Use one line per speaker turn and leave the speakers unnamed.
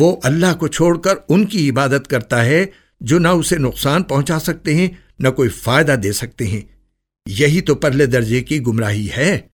वो अल्लाह को छोड़कर उनकी इबादत करता है, जो न उसे नुकसान पहुँचा सकते हैं, न कोई फ़ायदा दे सकते हैं। यही तो पहले दर्जे की गुमराही है।